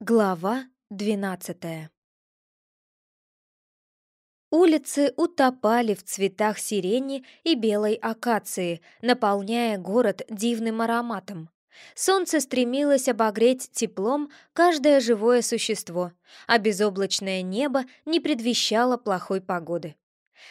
Глава двенадцатая Улицы утопали в цветах сирени и белой акации, наполняя город дивным ароматом. Солнце стремилось обогреть теплом каждое живое существо, а безоблачное небо не предвещало плохой погоды.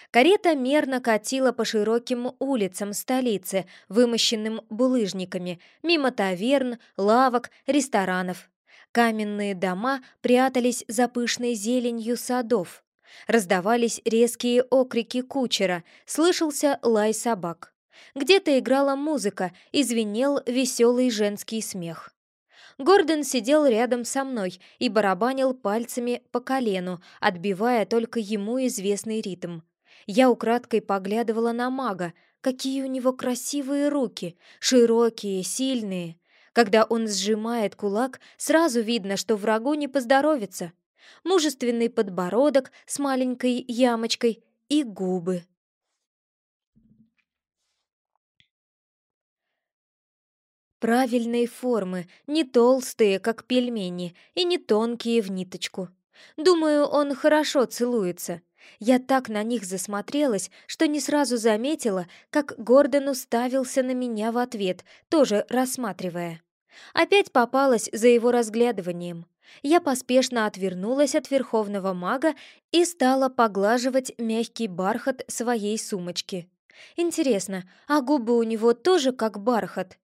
Карета мерно катила по широким улицам столицы, вымощенным булыжниками, мимо таверн, лавок, ресторанов. Каменные дома прятались за пышной зеленью садов. Раздавались резкие окрики кучера, слышался лай собак. Где-то играла музыка и звенел веселый женский смех. Гордон сидел рядом со мной и барабанил пальцами по колену, отбивая только ему известный ритм. Я украдкой поглядывала на мага. Какие у него красивые руки, широкие, сильные. Когда он сжимает кулак, сразу видно, что врагу не поздоровится. Мужественный подбородок с маленькой ямочкой и губы. Правильные формы, не толстые, как пельмени, и не тонкие в ниточку. Думаю, он хорошо целуется. Я так на них засмотрелась, что не сразу заметила, как Гордон уставился на меня в ответ, тоже рассматривая. Опять попалась за его разглядыванием. Я поспешно отвернулась от верховного мага и стала поглаживать мягкий бархат своей сумочки. Интересно, а губы у него тоже как бархат?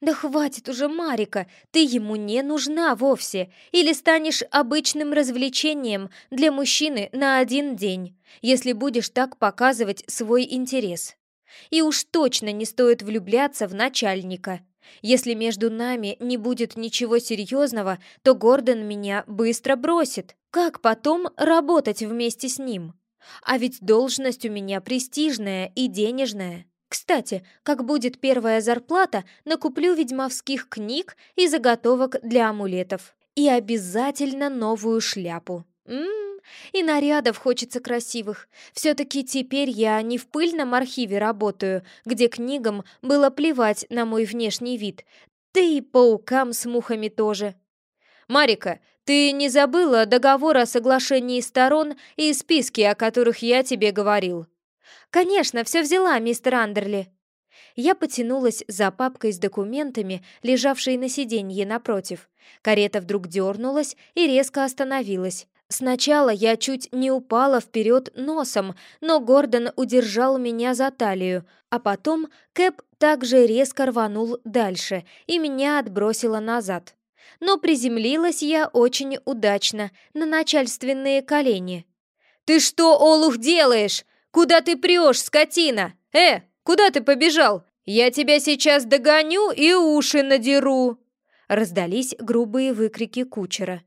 «Да хватит уже, Марика, ты ему не нужна вовсе, или станешь обычным развлечением для мужчины на один день, если будешь так показывать свой интерес. И уж точно не стоит влюбляться в начальника. Если между нами не будет ничего серьезного, то Гордон меня быстро бросит. Как потом работать вместе с ним? А ведь должность у меня престижная и денежная. Кстати, как будет первая зарплата, накуплю ведьмовских книг и заготовок для амулетов. И обязательно новую шляпу. Ммм, и нарядов хочется красивых. Все-таки теперь я не в пыльном архиве работаю, где книгам было плевать на мой внешний вид, да и паукам с мухами тоже. «Марика, ты не забыла договор о соглашении сторон и списки, о которых я тебе говорил?» «Конечно, все взяла, мистер Андерли». Я потянулась за папкой с документами, лежавшей на сиденье напротив. Карета вдруг дернулась и резко остановилась. Сначала я чуть не упала вперед носом, но Гордон удержал меня за талию, а потом Кэп также резко рванул дальше, и меня отбросило назад. Но приземлилась я очень удачно, на начальственные колени. «Ты что, Олух, делаешь? Куда ты прешь, скотина? Э, куда ты побежал? Я тебя сейчас догоню и уши надеру!» Раздались грубые выкрики кучера.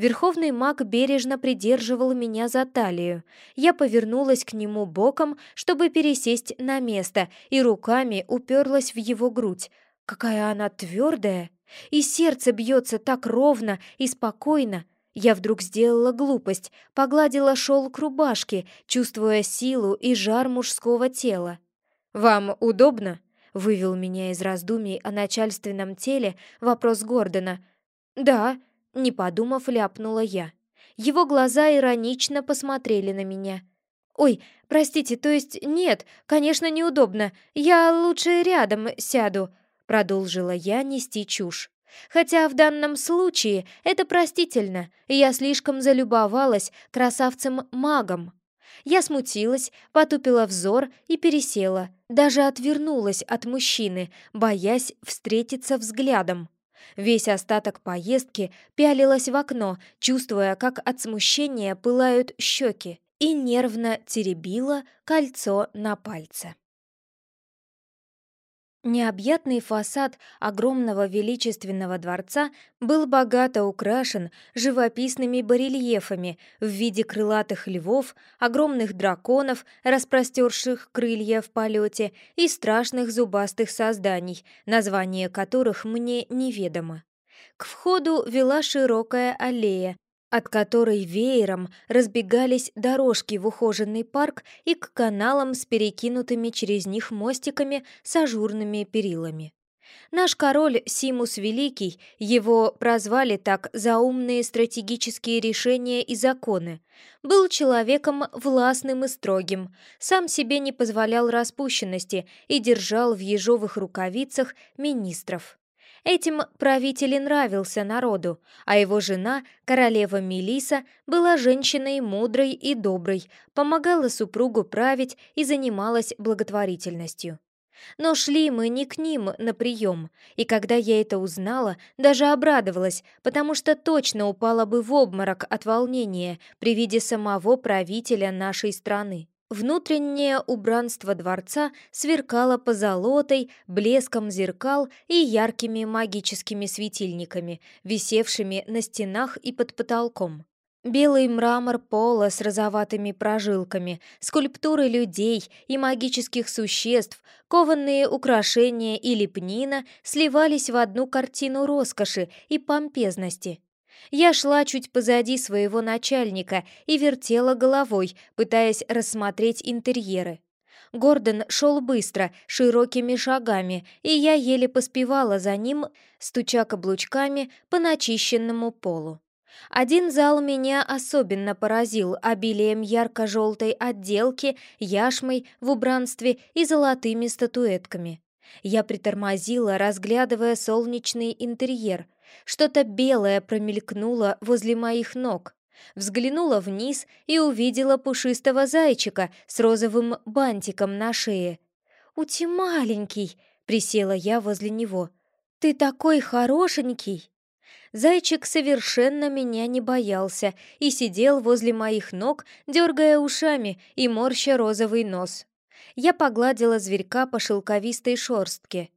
Верховный маг бережно придерживал меня за талию. Я повернулась к нему боком, чтобы пересесть на место, и руками уперлась в его грудь. Какая она твердая! И сердце бьется так ровно и спокойно. Я вдруг сделала глупость, погладила шелк рубашки, чувствуя силу и жар мужского тела. «Вам удобно?» — вывел меня из раздумий о начальственном теле вопрос Гордона. «Да», не подумав, ляпнула я. Его глаза иронично посмотрели на меня. «Ой, простите, то есть нет, конечно, неудобно. Я лучше рядом сяду», — продолжила я нести чушь. Хотя в данном случае это простительно, я слишком залюбовалась красавцем-магом. Я смутилась, потупила взор и пересела, даже отвернулась от мужчины, боясь встретиться взглядом. Весь остаток поездки пялилась в окно, чувствуя, как от смущения пылают щеки, и нервно теребила кольцо на пальце. Необъятный фасад огромного величественного дворца был богато украшен живописными барельефами в виде крылатых львов, огромных драконов, распростерших крылья в полете, и страшных зубастых созданий, название которых мне неведомо. К входу вела широкая аллея, от которой веером разбегались дорожки в ухоженный парк и к каналам с перекинутыми через них мостиками с ажурными перилами. Наш король Симус Великий, его прозвали так за умные стратегические решения и законы, был человеком властным и строгим, сам себе не позволял распущенности и держал в ежовых рукавицах министров. Этим правитель нравился народу, а его жена, королева Мелиса, была женщиной мудрой и доброй, помогала супругу править и занималась благотворительностью. Но шли мы не к ним на прием, и когда я это узнала, даже обрадовалась, потому что точно упала бы в обморок от волнения при виде самого правителя нашей страны. Внутреннее убранство дворца сверкало позолотой, блеском зеркал и яркими магическими светильниками, висевшими на стенах и под потолком. Белый мрамор пола с розоватыми прожилками, скульптуры людей и магических существ, кованные украшения и лепнина сливались в одну картину роскоши и помпезности. Я шла чуть позади своего начальника и вертела головой, пытаясь рассмотреть интерьеры. Гордон шел быстро, широкими шагами, и я еле поспевала за ним, стуча каблучками по начищенному полу. Один зал меня особенно поразил обилием ярко-желтой отделки, яшмой в убранстве и золотыми статуэтками. Я притормозила, разглядывая солнечный интерьер. Что-то белое промелькнуло возле моих ног. Взглянула вниз и увидела пушистого зайчика с розовым бантиком на шее. «Ути маленький!» — присела я возле него. «Ты такой хорошенький!» Зайчик совершенно меня не боялся и сидел возле моих ног, дергая ушами и морща розовый нос. Я погладила зверька по шелковистой шорстке.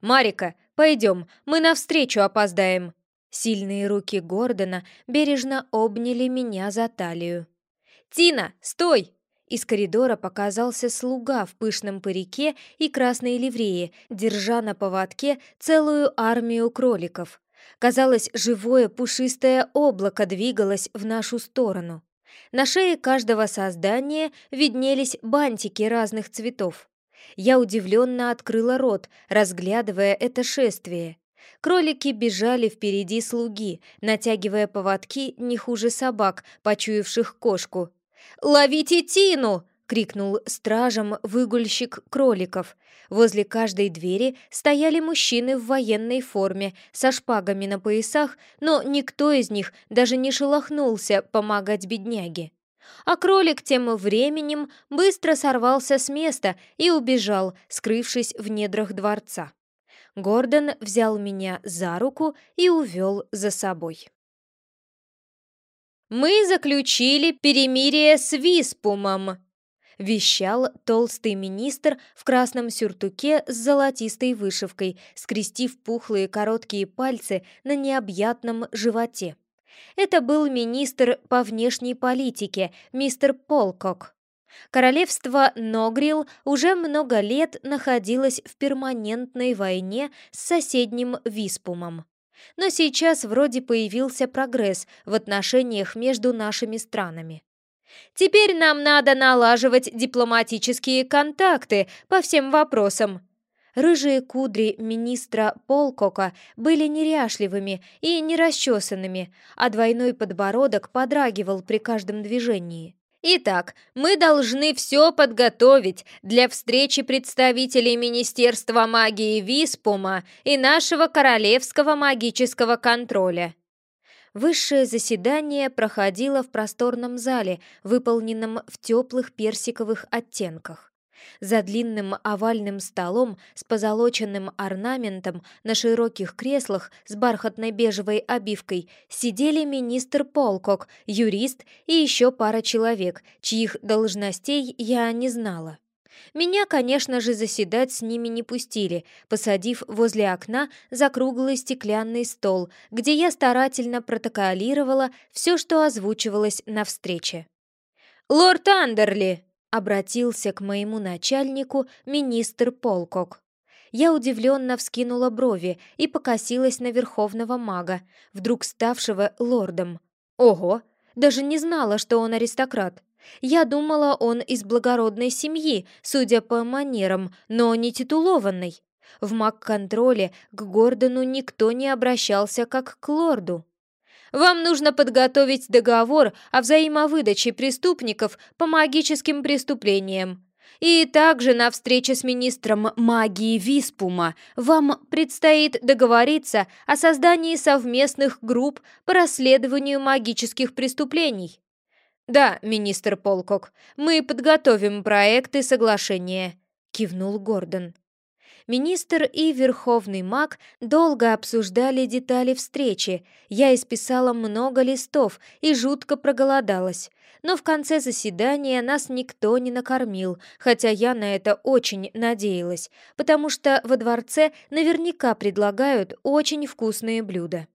«Марика, пойдем, мы навстречу опоздаем!» Сильные руки Гордона бережно обняли меня за талию. «Тина, стой!» Из коридора показался слуга в пышном парике и красной ливрее, держа на поводке целую армию кроликов. Казалось, живое пушистое облако двигалось в нашу сторону. На шее каждого создания виднелись бантики разных цветов. Я удивленно открыла рот, разглядывая это шествие. Кролики бежали впереди слуги, натягивая поводки не хуже собак, почуявших кошку. «Ловите Тину!» — крикнул стражам выгульщик кроликов. Возле каждой двери стояли мужчины в военной форме, со шпагами на поясах, но никто из них даже не шелохнулся помогать бедняге. А кролик тем временем быстро сорвался с места и убежал, скрывшись в недрах дворца. Гордон взял меня за руку и увел за собой. «Мы заключили перемирие с Виспумом», вещал толстый министр в красном сюртуке с золотистой вышивкой, скрестив пухлые короткие пальцы на необъятном животе. Это был министр по внешней политике, мистер Полкок. Королевство Ногрил уже много лет находилось в перманентной войне с соседним Виспумом. Но сейчас вроде появился прогресс в отношениях между нашими странами. Теперь нам надо налаживать дипломатические контакты по всем вопросам». Рыжие кудри министра Полкока были неряшливыми и нерасчесанными, а двойной подбородок подрагивал при каждом движении. Итак, мы должны все подготовить для встречи представителей Министерства магии Виспума и нашего Королевского магического контроля. Высшее заседание проходило в просторном зале, выполненном в теплых персиковых оттенках. За длинным овальным столом с позолоченным орнаментом на широких креслах с бархатной бежевой обивкой сидели министр Полкок, юрист и еще пара человек, чьих должностей я не знала. Меня, конечно же, заседать с ними не пустили, посадив возле окна за круглый стеклянный стол, где я старательно протоколировала все, что озвучивалось на встрече. «Лорд Андерли!» — обратился к моему начальнику министр Полкок. Я удивленно вскинула брови и покосилась на верховного мага, вдруг ставшего лордом. Ого! Даже не знала, что он аристократ. Я думала, он из благородной семьи, судя по манерам, но не титулованной. В маг-контроле к Гордону никто не обращался как к лорду. Вам нужно подготовить договор о взаимовыдаче преступников по магическим преступлениям. И также на встрече с министром магии Виспума вам предстоит договориться о создании совместных групп по расследованию магических преступлений. Да, министр Полкок, мы подготовим проекты соглашения, кивнул Гордон. Министр и верховный маг долго обсуждали детали встречи. Я исписала много листов и жутко проголодалась. Но в конце заседания нас никто не накормил, хотя я на это очень надеялась, потому что во дворце наверняка предлагают очень вкусные блюда.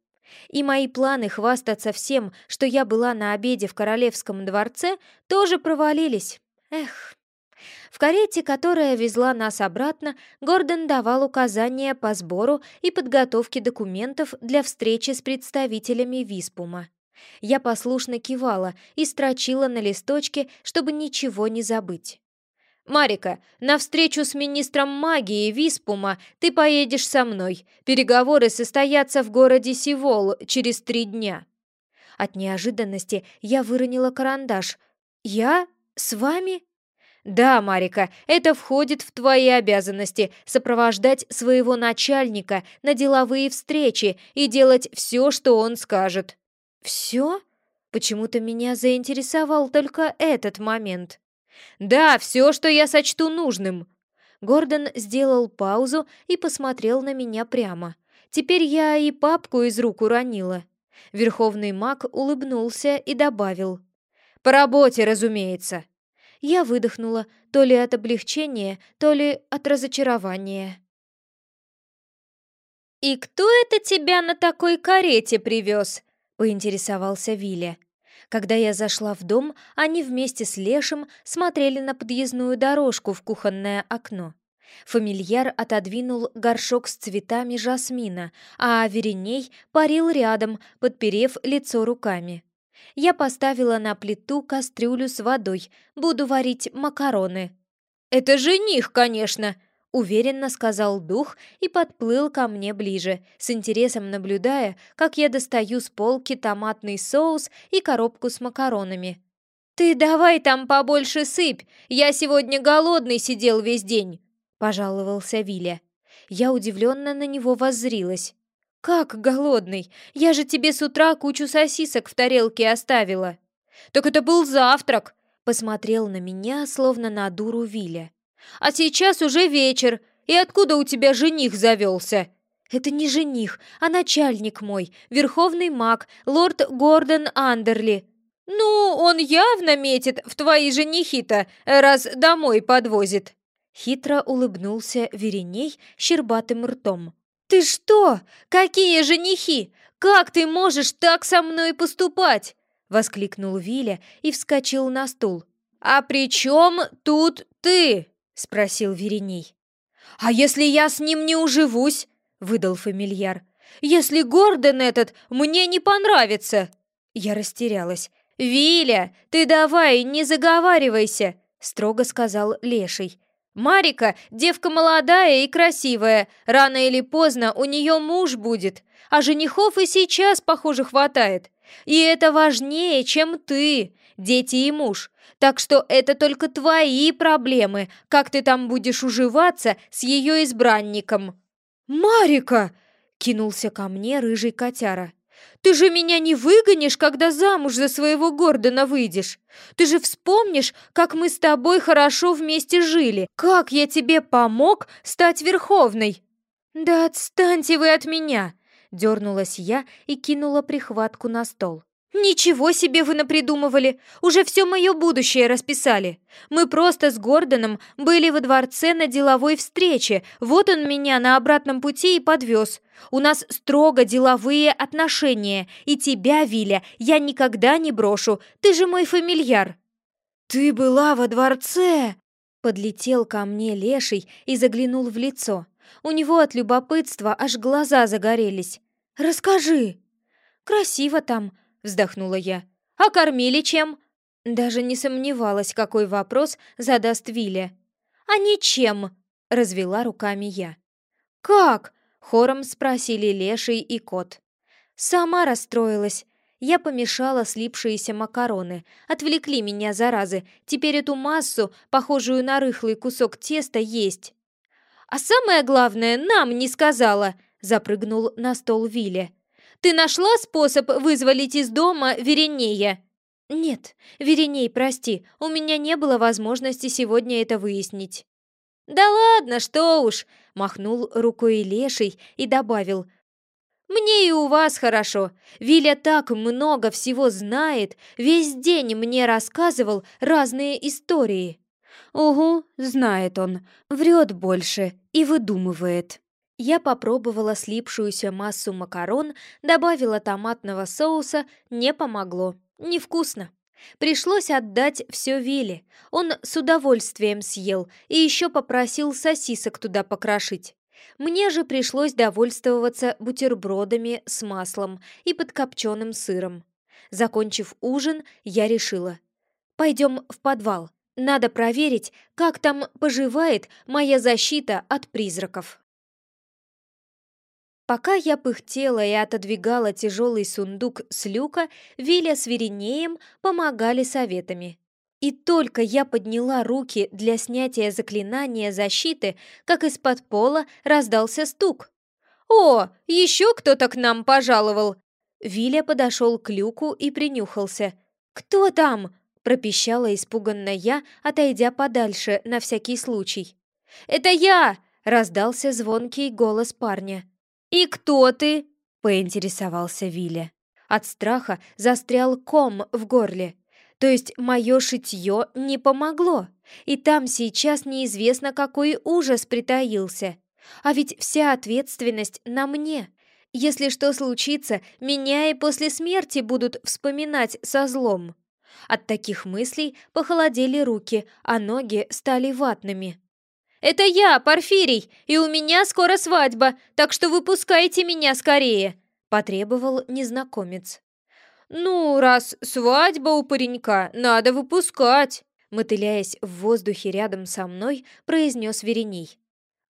И мои планы хвастаться всем, что я была на обеде в королевском дворце, тоже провалились. Эх... В карете, которая везла нас обратно, Гордон давал указания по сбору и подготовке документов для встречи с представителями Виспума. Я послушно кивала и строчила на листочке, чтобы ничего не забыть. «Марика, на встречу с министром магии Виспума ты поедешь со мной. Переговоры состоятся в городе Сивол через три дня». От неожиданности я выронила карандаш. «Я? С вами?» «Да, Марика, это входит в твои обязанности — сопровождать своего начальника на деловые встречи и делать все, что он скажет». «Все?» Почему-то меня заинтересовал только этот момент. «Да, все, что я сочту нужным». Гордон сделал паузу и посмотрел на меня прямо. Теперь я и папку из рук уронила. Верховный маг улыбнулся и добавил. «По работе, разумеется». Я выдохнула то ли от облегчения, то ли от разочарования. «И кто это тебя на такой карете привез?» — поинтересовался Виля. Когда я зашла в дом, они вместе с Лешем смотрели на подъездную дорожку в кухонное окно. Фамильяр отодвинул горшок с цветами жасмина, а Вереней парил рядом, подперев лицо руками. Я поставила на плиту кастрюлю с водой. Буду варить макароны. «Это жених, конечно!» — уверенно сказал дух и подплыл ко мне ближе, с интересом наблюдая, как я достаю с полки томатный соус и коробку с макаронами. «Ты давай там побольше сыпь! Я сегодня голодный сидел весь день!» — пожаловался Виля. Я удивленно на него воззрилась. «Как голодный? Я же тебе с утра кучу сосисок в тарелке оставила». «Так это был завтрак!» Посмотрел на меня, словно на дуру Виля. «А сейчас уже вечер, и откуда у тебя жених завелся?» «Это не жених, а начальник мой, верховный маг, лорд Гордон Андерли». «Ну, он явно метит в твои женихи-то, раз домой подвозит». Хитро улыбнулся Вереней щербатым ртом. «Ты что? Какие женихи? Как ты можешь так со мной поступать?» — воскликнул Виля и вскочил на стул. «А при чем тут ты?» — спросил Вереней. «А если я с ним не уживусь?» — выдал фамильяр. «Если Гордон этот мне не понравится!» Я растерялась. «Виля, ты давай, не заговаривайся!» — строго сказал Леший. Марика – девка молодая и красивая, рано или поздно у нее муж будет, а женихов и сейчас, похоже, хватает. И это важнее, чем ты, дети и муж. Так что это только твои проблемы, как ты там будешь уживаться с ее избранником». «Марика!» – кинулся ко мне рыжий котяра. Ты же меня не выгонишь, когда замуж за своего Гордона выйдешь. Ты же вспомнишь, как мы с тобой хорошо вместе жили, как я тебе помог стать Верховной». «Да отстаньте вы от меня!» Дернулась я и кинула прихватку на стол. «Ничего себе вы напридумывали! Уже все мое будущее расписали! Мы просто с Гордоном были во дворце на деловой встрече, вот он меня на обратном пути и подвез. У нас строго деловые отношения, и тебя, Виля, я никогда не брошу, ты же мой фамильяр!» «Ты была во дворце?» Подлетел ко мне леший и заглянул в лицо. У него от любопытства аж глаза загорелись. «Расскажи!» «Красиво там», вздохнула я. «А кормили чем?» Даже не сомневалась, какой вопрос задаст Виля. «А ничем!» — развела руками я. «Как?» — хором спросили Леший и кот. «Сама расстроилась. Я помешала слипшиеся макароны. Отвлекли меня, заразы. Теперь эту массу, похожую на рыхлый кусок теста, есть. «А самое главное, нам не сказала!» — запрыгнул на стол Вилли. «Ты нашла способ вызволить из дома Веренея?» «Нет, Вереней, прости, у меня не было возможности сегодня это выяснить». «Да ладно, что уж!» — махнул рукой Леший и добавил. Мне и у вас хорошо. Виля так много всего знает, весь день мне рассказывал разные истории. Угу, знает он, врет больше и выдумывает. Я попробовала слипшуюся массу макарон, добавила томатного соуса, не помогло. Невкусно. Пришлось отдать все Виле. Он с удовольствием съел и еще попросил сосисок туда покрошить. Мне же пришлось довольствоваться бутербродами с маслом и подкопченным сыром. Закончив ужин, я решила. «Пойдем в подвал. Надо проверить, как там поживает моя защита от призраков». Пока я пыхтела и отодвигала тяжелый сундук с люка, Виля с Веринеем помогали советами. И только я подняла руки для снятия заклинания защиты, как из-под пола раздался стук. «О, еще кто-то к нам пожаловал!» Виля подошел к люку и принюхался. «Кто там?» – пропищала испуганно я, отойдя подальше на всякий случай. «Это я!» – раздался звонкий голос парня. «И кто ты?» – поинтересовался Виля. От страха застрял ком в горле. То есть мое шитье не помогло, и там сейчас неизвестно, какой ужас притаился. А ведь вся ответственность на мне. Если что случится, меня и после смерти будут вспоминать со злом. От таких мыслей похолодели руки, а ноги стали ватными. «Это я, Порфирий, и у меня скоро свадьба, так что выпускайте меня скорее!» – потребовал незнакомец. «Ну, раз свадьба у паренька, надо выпускать!» Мотыляясь в воздухе рядом со мной, произнес Вереней.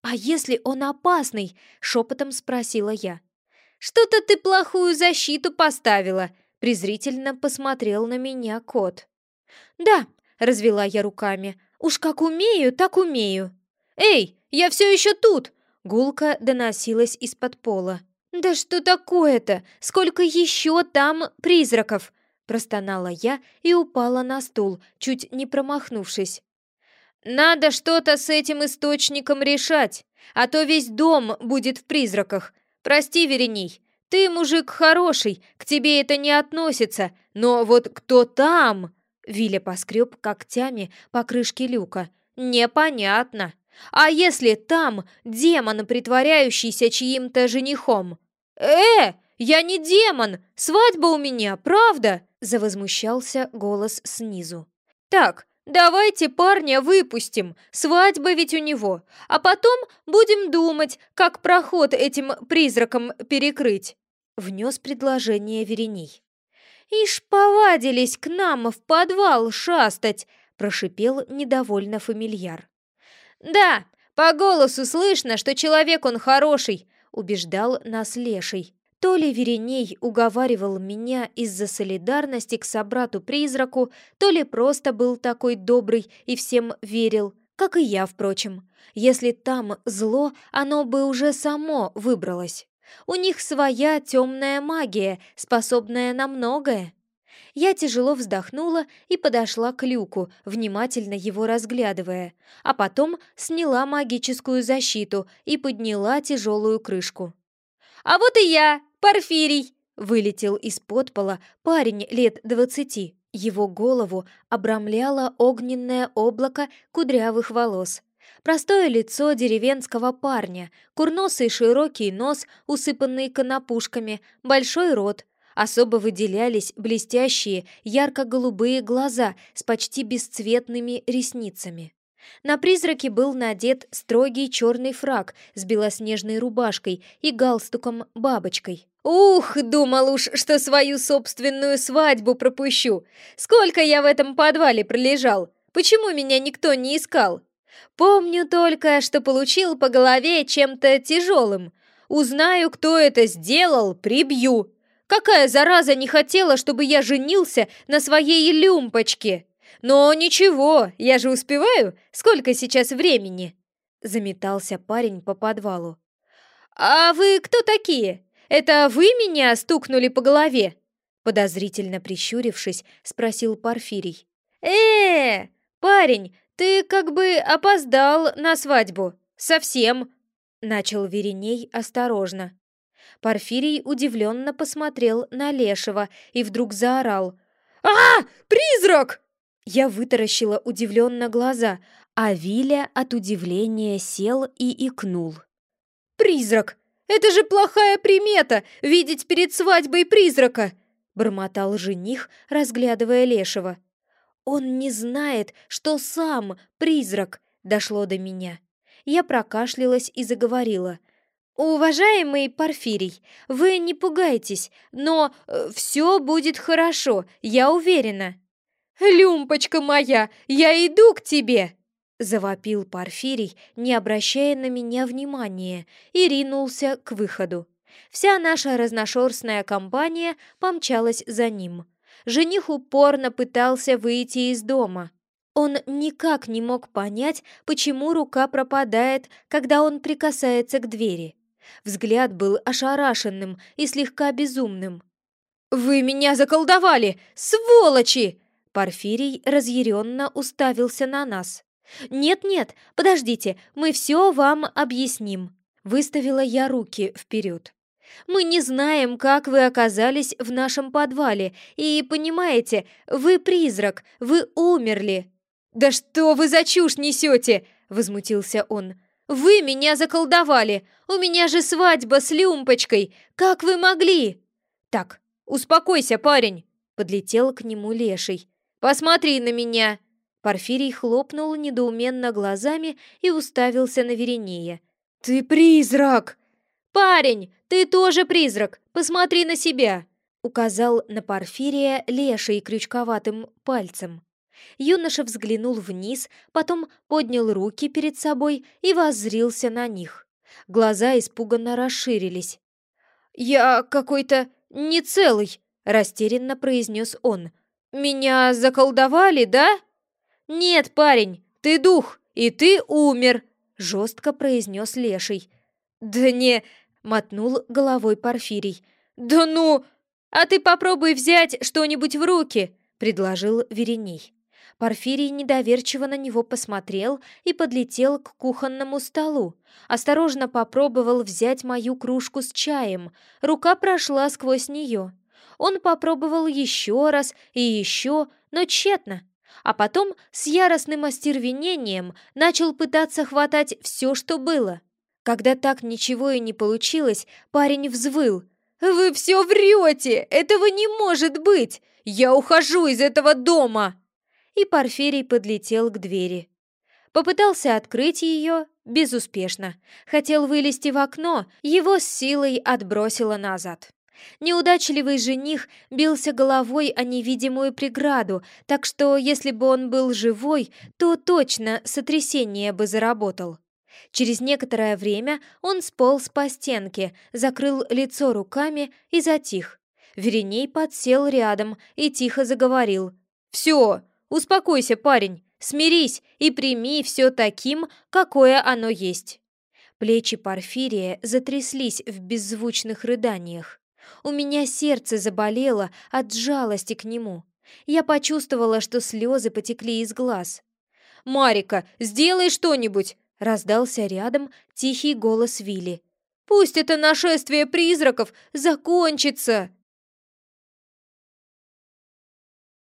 «А если он опасный?» — шепотом спросила я. «Что-то ты плохую защиту поставила!» — презрительно посмотрел на меня кот. «Да», — развела я руками, — «уж как умею, так умею». «Эй, я все еще тут!» — гулка доносилась из-под пола. «Да что такое-то? Сколько еще там призраков?» Простонала я и упала на стул, чуть не промахнувшись. «Надо что-то с этим источником решать, а то весь дом будет в призраках. Прости, Верений, ты мужик хороший, к тебе это не относится, но вот кто там?» Виля поскреб когтями по крышке люка. «Непонятно. А если там демон, притворяющийся чьим-то женихом? «Э, я не демон! Свадьба у меня, правда?» Завозмущался голос снизу. «Так, давайте парня выпустим, свадьба ведь у него, а потом будем думать, как проход этим призракам перекрыть», внес предложение Вереней. «Ишь, повадились к нам в подвал шастать!» прошипел недовольно фамильяр. «Да, по голосу слышно, что человек он хороший, убеждал нас Леший. То ли Вереней уговаривал меня из-за солидарности к собрату-призраку, то ли просто был такой добрый и всем верил, как и я, впрочем. Если там зло, оно бы уже само выбралось. У них своя темная магия, способная на многое. Я тяжело вздохнула и подошла к люку, внимательно его разглядывая, а потом сняла магическую защиту и подняла тяжелую крышку. «А вот и я, Порфирий!» Вылетел из-под пола парень лет двадцати. Его голову обрамляло огненное облако кудрявых волос. Простое лицо деревенского парня, курносый широкий нос, усыпанный конопушками, большой рот, Особо выделялись блестящие ярко-голубые глаза с почти бесцветными ресницами. На призраке был надет строгий черный фраг с белоснежной рубашкой и галстуком-бабочкой. «Ух, думал уж, что свою собственную свадьбу пропущу! Сколько я в этом подвале пролежал! Почему меня никто не искал? Помню только, что получил по голове чем-то тяжелым. Узнаю, кто это сделал, прибью. Какая зараза не хотела, чтобы я женился на своей люмпочке? Но ничего, я же успеваю. Сколько сейчас времени?» Заметался парень по подвалу. «А вы кто такие? Это вы меня стукнули по голове?» Подозрительно прищурившись, спросил Порфирий. э парень, ты как бы опоздал на свадьбу. Совсем!» Начал Вереней осторожно. Порфирий удивленно посмотрел на Лешего и вдруг заорал. «А, призрак!» Я вытаращила удивленно глаза, а Виля от удивления сел и икнул. «Призрак! Это же плохая примета — видеть перед свадьбой призрака!» — бормотал жених, разглядывая Лешего. «Он не знает, что сам призрак!» — дошло до меня. Я прокашлялась и заговорила. «Уважаемый Порфирий, вы не пугайтесь, но э, все будет хорошо, я уверена». «Люмпочка моя, я иду к тебе!» Завопил Порфирий, не обращая на меня внимания, и ринулся к выходу. Вся наша разношерстная компания помчалась за ним. Жених упорно пытался выйти из дома. Он никак не мог понять, почему рука пропадает, когда он прикасается к двери. Взгляд был ошарашенным и слегка безумным. «Вы меня заколдовали! Сволочи!» Порфирий разъяренно уставился на нас. «Нет-нет, подождите, мы все вам объясним», — выставила я руки вперед. «Мы не знаем, как вы оказались в нашем подвале, и, понимаете, вы призрак, вы умерли». «Да что вы за чушь несете?» — возмутился он. «Вы меня заколдовали! У меня же свадьба с Люмпочкой! Как вы могли?» «Так, успокойся, парень!» — подлетел к нему леший. «Посмотри на меня!» Порфирий хлопнул недоуменно глазами и уставился на Веренея. «Ты призрак!» «Парень, ты тоже призрак! Посмотри на себя!» Указал на Порфирия леший крючковатым пальцем. Юноша взглянул вниз, потом поднял руки перед собой и воззрился на них. Глаза испуганно расширились. «Я какой-то не целый», — растерянно произнес он. «Меня заколдовали, да?» «Нет, парень, ты дух, и ты умер!» — жестко произнес Леший. «Да не...» — мотнул головой Порфирий. «Да ну! А ты попробуй взять что-нибудь в руки!» — предложил Вереней. Порфирий недоверчиво на него посмотрел и подлетел к кухонному столу. Осторожно попробовал взять мою кружку с чаем. Рука прошла сквозь нее. Он попробовал еще раз и еще, но тщетно. А потом с яростным остервенением начал пытаться хватать все, что было. Когда так ничего и не получилось, парень взвыл. «Вы все врете! Этого не может быть! Я ухожу из этого дома!» И Порфирий подлетел к двери. Попытался открыть ее безуспешно. Хотел вылезти в окно, его с силой отбросило назад. Неудачливый жених бился головой о невидимую преграду, так что если бы он был живой, то точно сотрясение бы заработал. Через некоторое время он сполз по стенке, закрыл лицо руками и затих. Вереней подсел рядом и тихо заговорил. «Все, успокойся, парень, смирись и прими все таким, какое оно есть». Плечи Порфирия затряслись в беззвучных рыданиях. У меня сердце заболело от жалости к нему. Я почувствовала, что слезы потекли из глаз. «Марика, сделай что-нибудь!» — раздался рядом тихий голос Вилли. «Пусть это нашествие призраков закончится!»